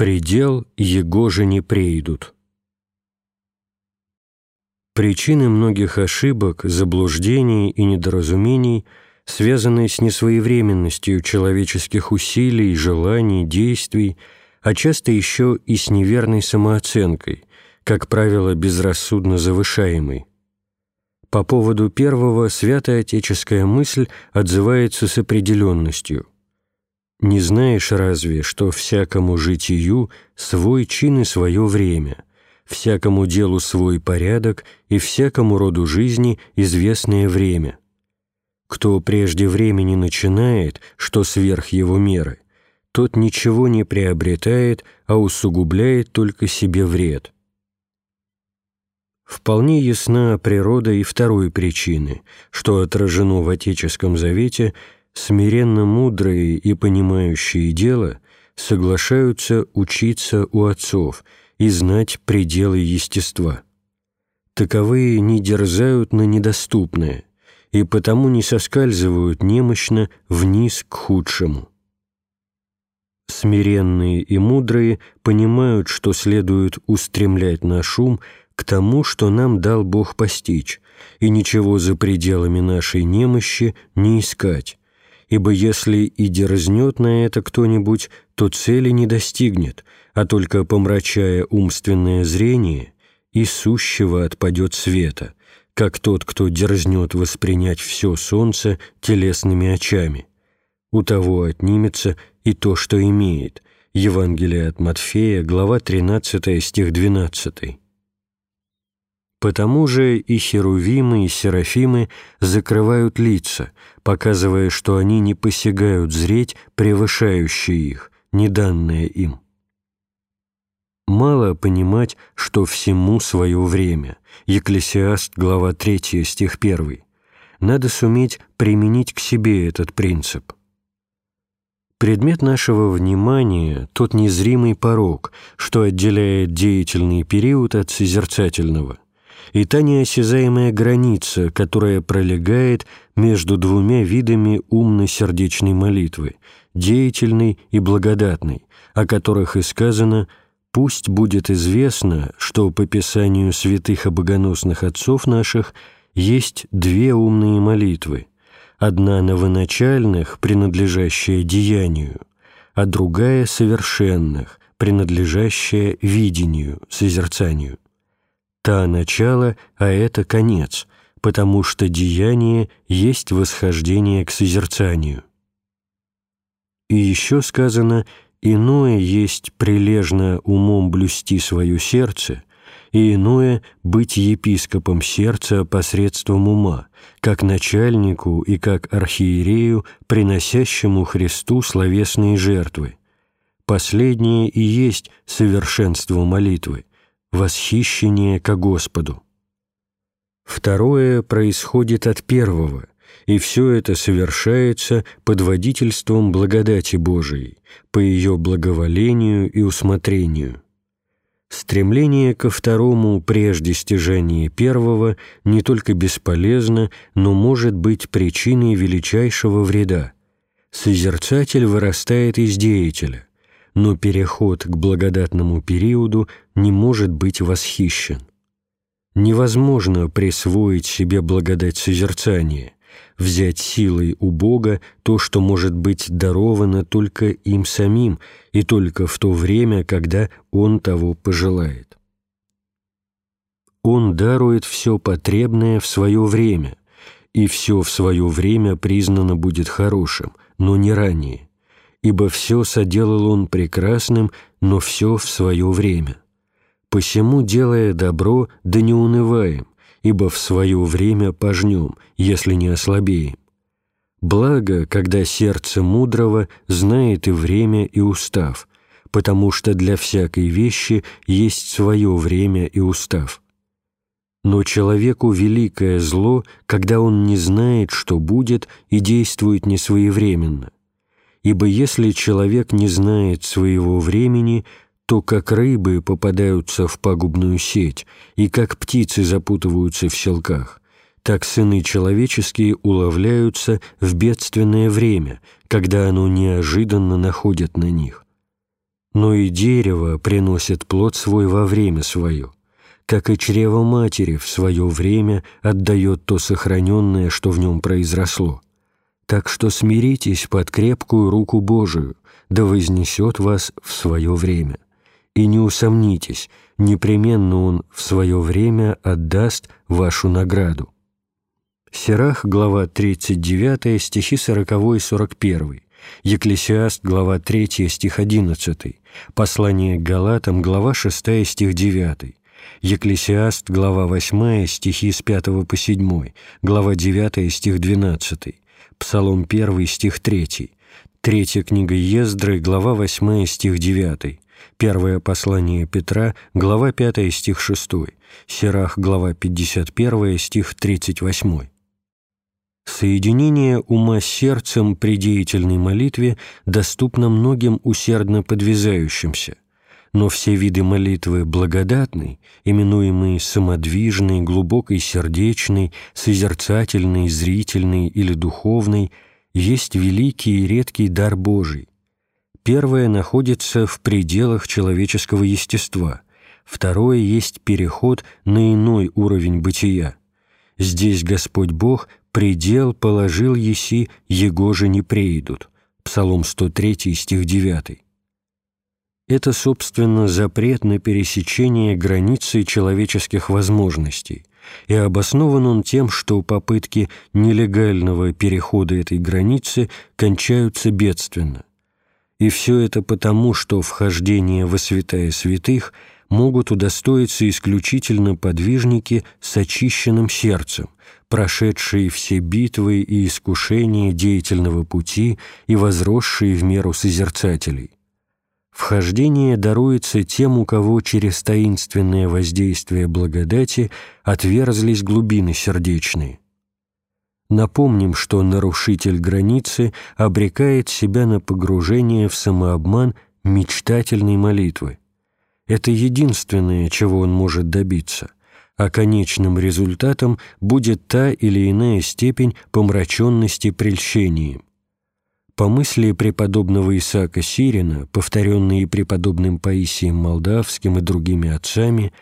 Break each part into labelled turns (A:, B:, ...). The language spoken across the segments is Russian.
A: Предел его же не прейдут. Причины многих ошибок, заблуждений и недоразумений, связанные с несвоевременностью человеческих усилий, желаний, действий, а часто еще и с неверной самооценкой, как правило, безрассудно завышаемой. По поводу первого святая отеческая мысль отзывается с определенностью. «Не знаешь разве, что всякому житию свой чин и свое время, всякому делу свой порядок и всякому роду жизни известное время. Кто прежде времени начинает, что сверх его меры, тот ничего не приобретает, а усугубляет только себе вред». Вполне ясна природа и второй причины, что отражено в Отеческом Завете, смиренно мудрые и понимающие дело соглашаются учиться у отцов и знать пределы естества. Таковые не дерзают на недоступное и потому не соскальзывают немощно вниз к худшему. Смиренные и мудрые понимают, что следует устремлять наш ум к тому, что нам дал Бог постичь, и ничего за пределами нашей немощи не искать, ибо если и дерзнет на это кто-нибудь, то цели не достигнет, а только помрачая умственное зрение, и сущего отпадет света, как тот, кто дерзнет воспринять все солнце телесными очами. У того отнимется и то, что имеет. Евангелие от Матфея, глава 13, стих 12. Потому же и херувимы, и серафимы закрывают лица, показывая, что они не посягают зреть превышающие их, неданное им. Мало понимать, что всему свое время. Екклесиаст, глава 3, стих 1. Надо суметь применить к себе этот принцип. Предмет нашего внимания – тот незримый порог, что отделяет деятельный период от созерцательного – и та неосязаемая граница, которая пролегает между двумя видами умно-сердечной молитвы, деятельной и благодатной, о которых и сказано «Пусть будет известно, что по Писанию святых и богоносных отцов наших есть две умные молитвы, одна новоначальных, принадлежащая деянию, а другая совершенных, принадлежащая видению, созерцанию». Та начало, а это конец, потому что деяние есть восхождение к созерцанию. И еще сказано, иное есть прилежно умом блюсти свое сердце, и иное — быть епископом сердца посредством ума, как начальнику и как архиерею, приносящему Христу словесные жертвы. Последнее и есть совершенство молитвы, восхищение ко Господу. Второе происходит от первого, и все это совершается под водительством благодати Божией, по ее благоволению и усмотрению. Стремление ко второму прежде стяжания первого не только бесполезно, но может быть причиной величайшего вреда. Созерцатель вырастает из деятеля, но переход к благодатному периоду не может быть восхищен. Невозможно присвоить себе благодать созерцания, взять силой у Бога то, что может быть даровано только им самим и только в то время, когда Он того пожелает. Он дарует все потребное в свое время, и все в свое время признано будет хорошим, но не ранее ибо все соделал он прекрасным, но все в свое время. Посему, делая добро, да не унываем, ибо в свое время пожнем, если не ослабеем. Благо, когда сердце мудрого знает и время, и устав, потому что для всякой вещи есть свое время и устав. Но человеку великое зло, когда он не знает, что будет, и действует несвоевременно ибо если человек не знает своего времени, то как рыбы попадаются в пагубную сеть, и как птицы запутываются в селках, так сыны человеческие уловляются в бедственное время, когда оно неожиданно находит на них. Но и дерево приносит плод свой во время свое, как и чрево матери в свое время отдает то сохраненное, что в нем произросло. Так что смиритесь под крепкую руку Божию, да вознесет вас в свое время. И не усомнитесь, непременно Он в свое время отдаст вашу награду. Сирах, глава 39, стихи 40 и 41. Екклесиаст, глава 3, стих 11. Послание к Галатам, глава 6, стих 9. Екклесиаст, глава 8, стихи с 5 по 7, глава 9, стих 12, Псалом 1, стих 3, Третья книга Ездры, глава 8, стих 9, Первое послание Петра, глава 5, стих 6, Сирах, глава 51, стих 38. Соединение ума с сердцем при деятельной молитве доступно многим усердно подвязающимся, но все виды молитвы благодатной, именуемые самодвижной, глубокой сердечной, созерцательной, зрительной или духовной, есть великий и редкий дар Божий. Первое находится в пределах человеческого естества, второе есть переход на иной уровень бытия. Здесь Господь Бог предел положил еси, его же не преидут. Псалом 103, стих 9. Это, собственно, запрет на пересечение границы человеческих возможностей, и обоснован он тем, что попытки нелегального перехода этой границы кончаются бедственно. И все это потому, что вхождение во святая святых могут удостоиться исключительно подвижники с очищенным сердцем, прошедшие все битвы и искушения деятельного пути и возросшие в меру созерцателей. Вхождение даруется тем, у кого через таинственное воздействие благодати отверзлись глубины сердечные. Напомним, что нарушитель границы обрекает себя на погружение в самообман мечтательной молитвы. Это единственное, чего он может добиться – а конечным результатом будет та или иная степень помраченности прельщением. По мысли преподобного Исаака Сирина, повторенные преподобным Паисием Молдавским и другими отцами,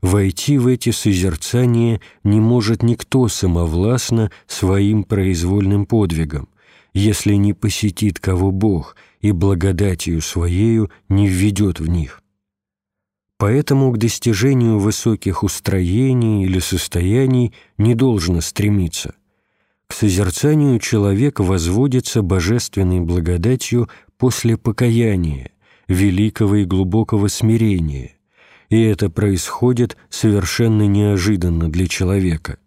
A: войти в эти созерцания не может никто самовластно своим произвольным подвигом, если не посетит кого Бог и благодатью Своею не введет в них. Поэтому к достижению высоких устроений или состояний не должно стремиться. Созерцанию человек возводится божественной благодатью после покаяния, великого и глубокого смирения, и это происходит совершенно неожиданно для человека.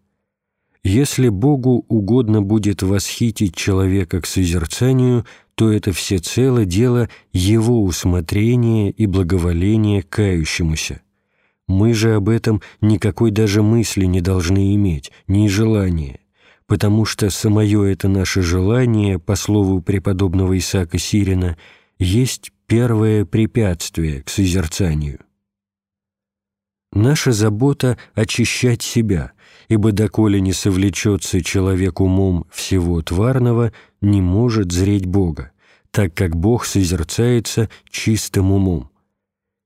A: Если Богу угодно будет восхитить человека к созерцанию, то это всецело дело Его усмотрения и благоволения кающемуся. Мы же об этом никакой даже мысли не должны иметь, ни желания, потому что самое это наше желание, по слову преподобного Исаака Сирина, есть первое препятствие к созерцанию. Наша забота — очищать себя, ибо доколе не совлечется человек умом всего тварного, не может зреть Бога, так как Бог созерцается чистым умом.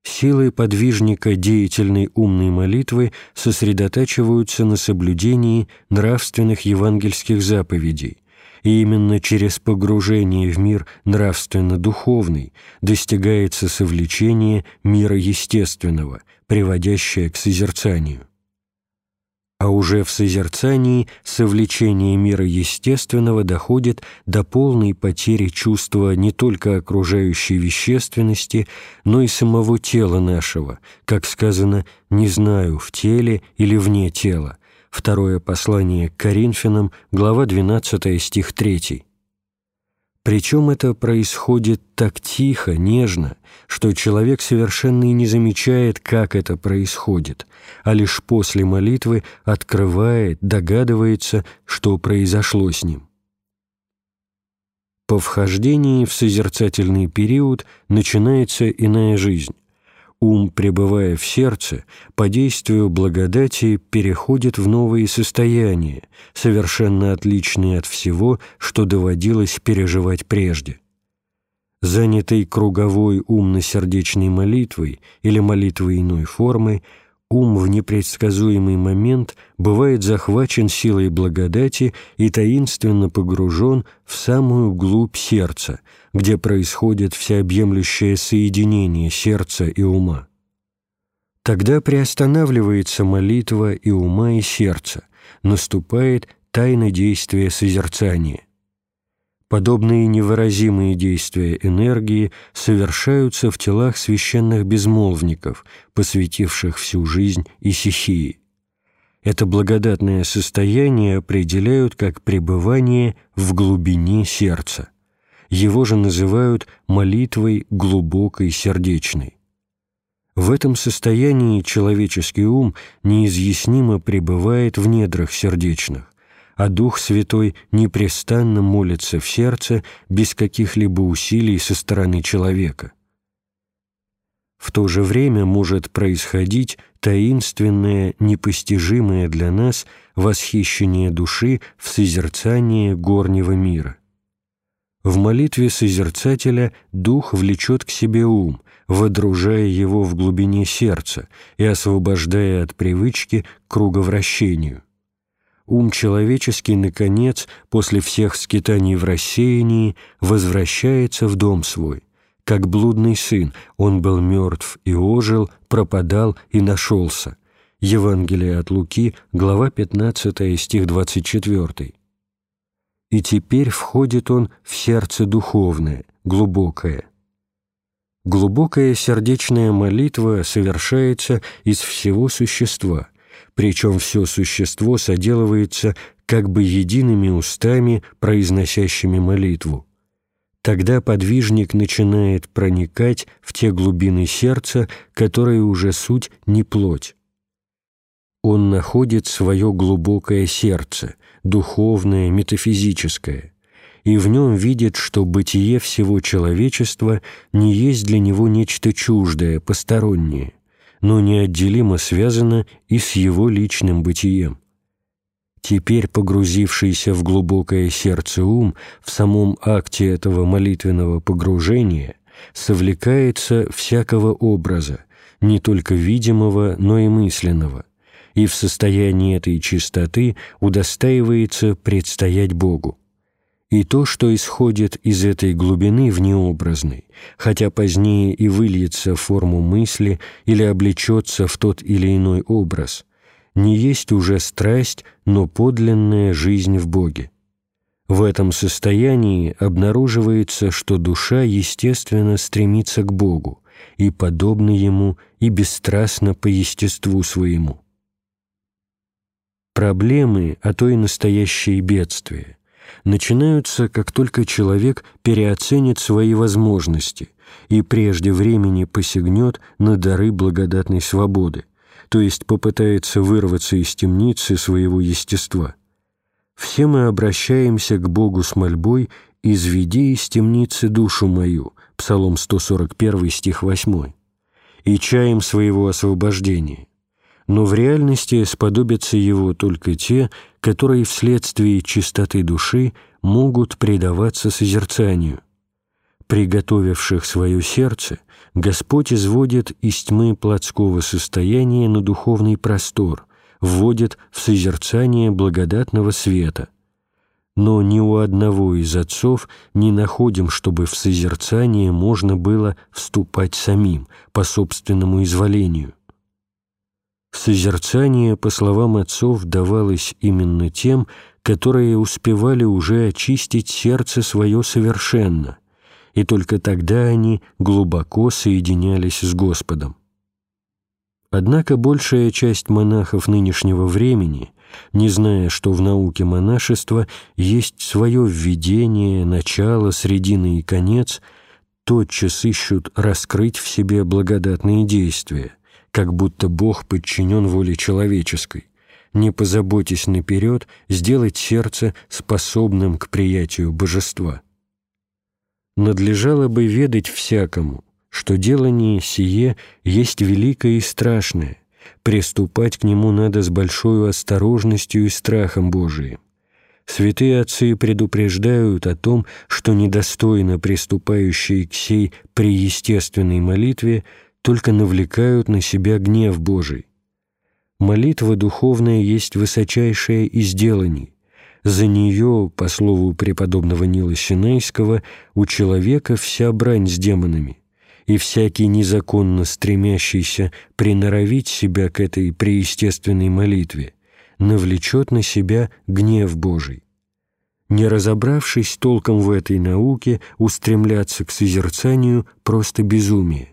A: Силы подвижника деятельной умной молитвы сосредотачиваются на соблюдении нравственных евангельских заповедей, и именно через погружение в мир нравственно-духовный достигается совлечение мира естественного, приводящее к созерцанию а уже в созерцании совлечение мира естественного доходит до полной потери чувства не только окружающей вещественности, но и самого тела нашего, как сказано «не знаю, в теле или вне тела». Второе послание к Коринфянам, глава 12, стих 3. Причем это происходит так тихо, нежно, что человек совершенно и не замечает, как это происходит, а лишь после молитвы открывает, догадывается, что произошло с ним. По вхождении в созерцательный период начинается иная жизнь, Ум, пребывая в сердце, по действию благодати переходит в новые состояния, совершенно отличные от всего, что доводилось переживать прежде. Занятый круговой умно-сердечной молитвой или молитвой иной формы, ум в непредсказуемый момент бывает захвачен силой благодати и таинственно погружен в самую глубь сердца, где происходит всеобъемлющее соединение сердца и ума. Тогда приостанавливается молитва и ума, и сердца, наступает тайна действия созерцания. Подобные невыразимые действия энергии совершаются в телах священных безмолвников, посвятивших всю жизнь исихии. Это благодатное состояние определяют как пребывание в глубине сердца. Его же называют молитвой глубокой сердечной. В этом состоянии человеческий ум неизъяснимо пребывает в недрах сердечных, а Дух Святой непрестанно молится в сердце без каких-либо усилий со стороны человека. В то же время может происходить таинственное, непостижимое для нас восхищение души в созерцании горнего мира. В молитве созерцателя Дух влечет к себе ум, водружая его в глубине сердца и освобождая от привычки к круговращению ум человеческий, наконец, после всех скитаний в рассеянии, возвращается в дом свой. Как блудный сын, он был мертв и ожил, пропадал и нашелся. Евангелие от Луки, глава 15, стих 24. И теперь входит он в сердце духовное, глубокое. Глубокая сердечная молитва совершается из всего существа – причем все существо соделывается как бы едиными устами, произносящими молитву. Тогда подвижник начинает проникать в те глубины сердца, которые уже суть не плоть. Он находит свое глубокое сердце, духовное, метафизическое, и в нем видит, что бытие всего человечества не есть для него нечто чуждое, постороннее, но неотделимо связано и с его личным бытием. Теперь погрузившийся в глубокое сердце ум в самом акте этого молитвенного погружения совлекается всякого образа, не только видимого, но и мысленного, и в состоянии этой чистоты удостаивается предстоять Богу. И то, что исходит из этой глубины внеобразной, хотя позднее и выльется в форму мысли или облечется в тот или иной образ, не есть уже страсть, но подлинная жизнь в Боге. В этом состоянии обнаруживается, что душа естественно стремится к Богу и подобна Ему и бесстрастна по естеству своему. Проблемы, а то и настоящие бедствия, начинаются, как только человек переоценит свои возможности и прежде времени посягнет на дары благодатной свободы, то есть попытается вырваться из темницы своего естества. Все мы обращаемся к Богу с мольбой «Изведи из темницы душу мою» Псалом 141, стих 8, и чаем своего освобождения но в реальности сподобятся его только те, которые вследствие чистоты души могут предаваться созерцанию. Приготовивших свое сердце, Господь изводит из тьмы плотского состояния на духовный простор, вводит в созерцание благодатного света. Но ни у одного из отцов не находим, чтобы в созерцание можно было вступать самим, по собственному изволению. Созерцание, по словам отцов, давалось именно тем, которые успевали уже очистить сердце свое совершенно, и только тогда они глубоко соединялись с Господом. Однако большая часть монахов нынешнего времени, не зная, что в науке монашества есть свое введение, начало, средина и конец, тотчас ищут раскрыть в себе благодатные действия, как будто Бог подчинен воле человеческой. Не позаботьтесь наперед сделать сердце способным к приятию божества. Надлежало бы ведать всякому, что делание сие есть великое и страшное, приступать к нему надо с большой осторожностью и страхом Божиим. Святые отцы предупреждают о том, что недостойно приступающие к сей преестественной молитве только навлекают на себя гнев Божий. Молитва духовная есть высочайшее из деланий. За нее, по слову преподобного Нила Синайского, у человека вся брань с демонами, и всякий незаконно стремящийся приноровить себя к этой преестественной молитве навлечет на себя гнев Божий. Не разобравшись толком в этой науке, устремляться к созерцанию – просто безумие.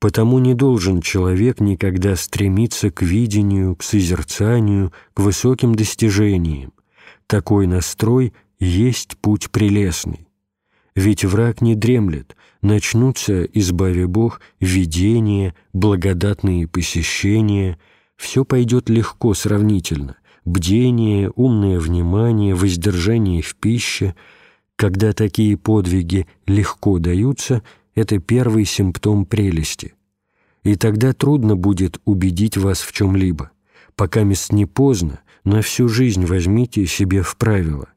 A: Потому не должен человек никогда стремиться к видению, к созерцанию, к высоким достижениям. Такой настрой есть путь прелестный. Ведь враг не дремлет, начнутся, избави Бог, видения, благодатные посещения, все пойдет легко сравнительно. Бдение, умное внимание, воздержание в пище. Когда такие подвиги легко даются – это первый симптом прелести. И тогда трудно будет убедить вас в чем-либо. Пока мест не поздно, на всю жизнь возьмите себе в правило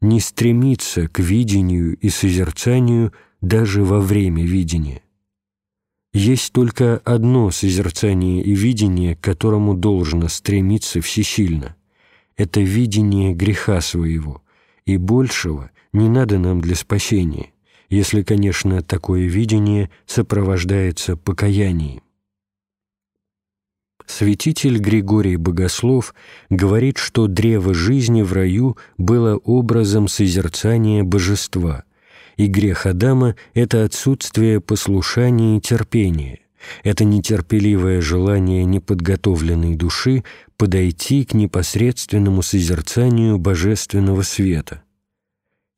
A: не стремиться к видению и созерцанию даже во время видения. Есть только одно созерцание и видение, к которому должно стремиться всесильно. Это видение греха своего, и большего не надо нам для спасения – если, конечно, такое видение сопровождается покаянием. Святитель Григорий Богослов говорит, что древо жизни в раю было образом созерцания божества, и грех Адама — это отсутствие послушания и терпения, это нетерпеливое желание неподготовленной души подойти к непосредственному созерцанию божественного света —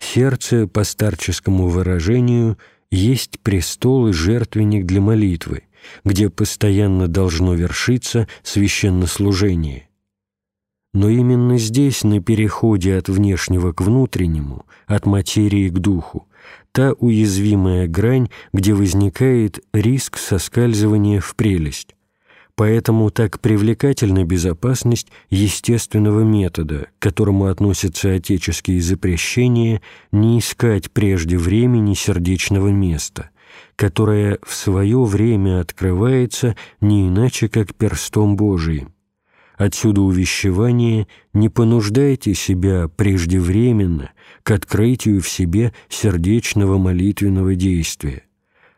A: Сердце, по старческому выражению, есть престол и жертвенник для молитвы, где постоянно должно вершиться священнослужение. Но именно здесь, на переходе от внешнего к внутреннему, от материи к духу, та уязвимая грань, где возникает риск соскальзывания в прелесть, Поэтому так привлекательна безопасность естественного метода, к которому относятся отеческие запрещения не искать прежде времени сердечного места, которое в свое время открывается не иначе, как перстом Божиим. Отсюда увещевание «не понуждайте себя преждевременно к открытию в себе сердечного молитвенного действия».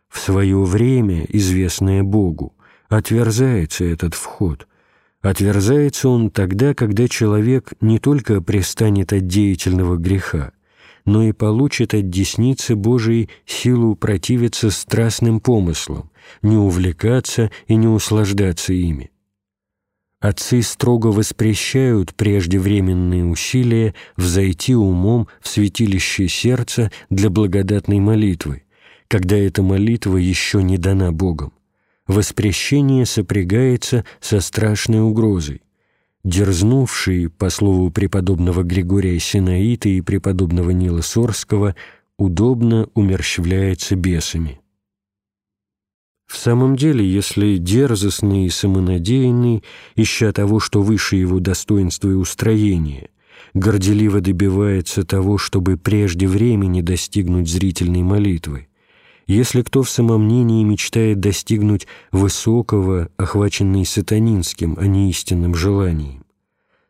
A: В свое время, известное Богу, отверзается этот вход. Отверзается он тогда, когда человек не только пристанет от деятельного греха, но и получит от десницы Божией силу противиться страстным помыслам, не увлекаться и не услаждаться ими. Отцы строго воспрещают преждевременные усилия взойти умом в святилище сердца для благодатной молитвы, когда эта молитва еще не дана Богом воспрещение сопрягается со страшной угрозой. Дерзнувший, по слову преподобного Григория Синаита и преподобного Нила Сорского, удобно умерщвляется бесами. В самом деле, если дерзостный и самонадеянный, ища того, что выше его достоинства и устроения, горделиво добивается того, чтобы прежде времени достигнуть зрительной молитвы, если кто в самомнении мечтает достигнуть высокого, охваченный сатанинским, а не истинным желанием,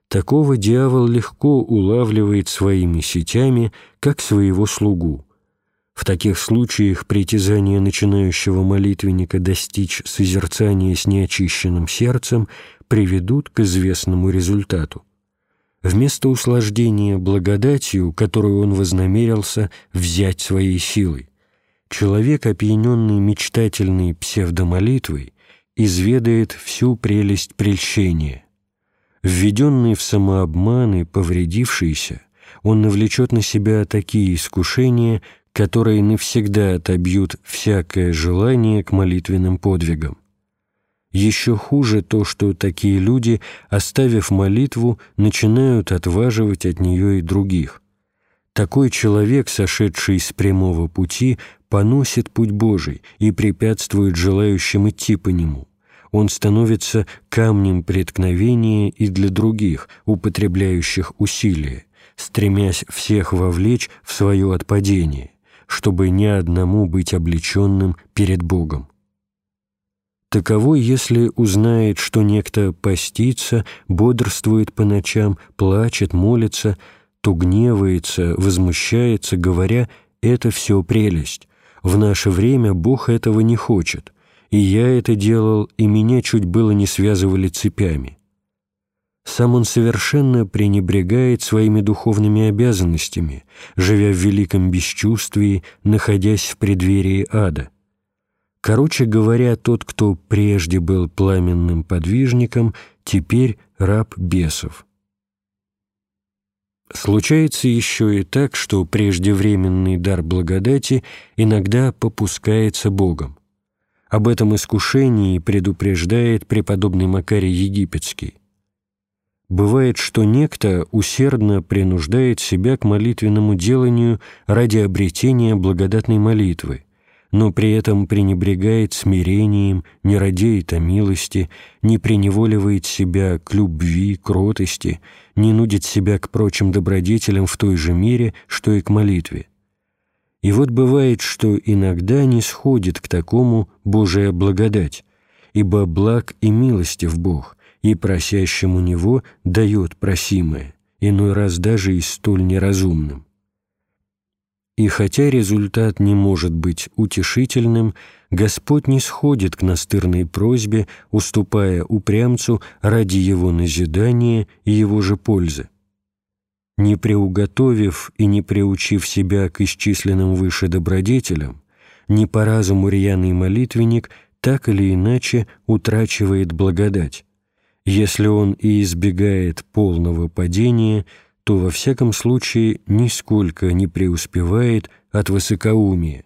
A: такого дьявол легко улавливает своими сетями, как своего слугу. В таких случаях притязания начинающего молитвенника достичь созерцания с неочищенным сердцем приведут к известному результату. Вместо услаждения благодатью, которую он вознамерился взять своей силой, человек, опьяненный мечтательной псевдомолитвой, изведает всю прелесть прельщения. Введенный в самообман и повредившийся, он навлечет на себя такие искушения, которые навсегда отобьют всякое желание к молитвенным подвигам. Еще хуже то, что такие люди, оставив молитву, начинают отваживать от нее и других. Такой человек, сошедший с прямого пути, поносит путь Божий и препятствует желающим идти по нему. Он становится камнем преткновения и для других, употребляющих усилия, стремясь всех вовлечь в свое отпадение, чтобы ни одному быть облеченным перед Богом. Таковой, если узнает, что некто постится, бодрствует по ночам, плачет, молится, то гневается, возмущается, говоря «это все прелесть». В наше время Бог этого не хочет, и я это делал, и меня чуть было не связывали цепями. Сам он совершенно пренебрегает своими духовными обязанностями, живя в великом бесчувствии, находясь в преддверии ада. Короче говоря, тот, кто прежде был пламенным подвижником, теперь раб бесов. Случается еще и так, что преждевременный дар благодати иногда попускается Богом. Об этом искушении предупреждает преподобный Макарий Египетский. Бывает, что некто усердно принуждает себя к молитвенному деланию ради обретения благодатной молитвы, но при этом пренебрегает смирением, не радеет о милости, не преневоливает себя к любви, кротости, не нудит себя к прочим добродетелям в той же мере, что и к молитве. И вот бывает, что иногда не сходит к такому Божия благодать, ибо благ и милостив Бог, и просящему Него дает просимое, иной раз даже и столь неразумным. И хотя результат не может быть утешительным, Господь не сходит к настырной просьбе, уступая упрямцу ради его назидания и его же пользы. Не приуготовив и не приучив себя к исчисленным выше добродетелям, не по разуму рьяный молитвенник так или иначе утрачивает благодать. Если он и избегает полного падения – то во всяком случае нисколько не преуспевает от высокоумия,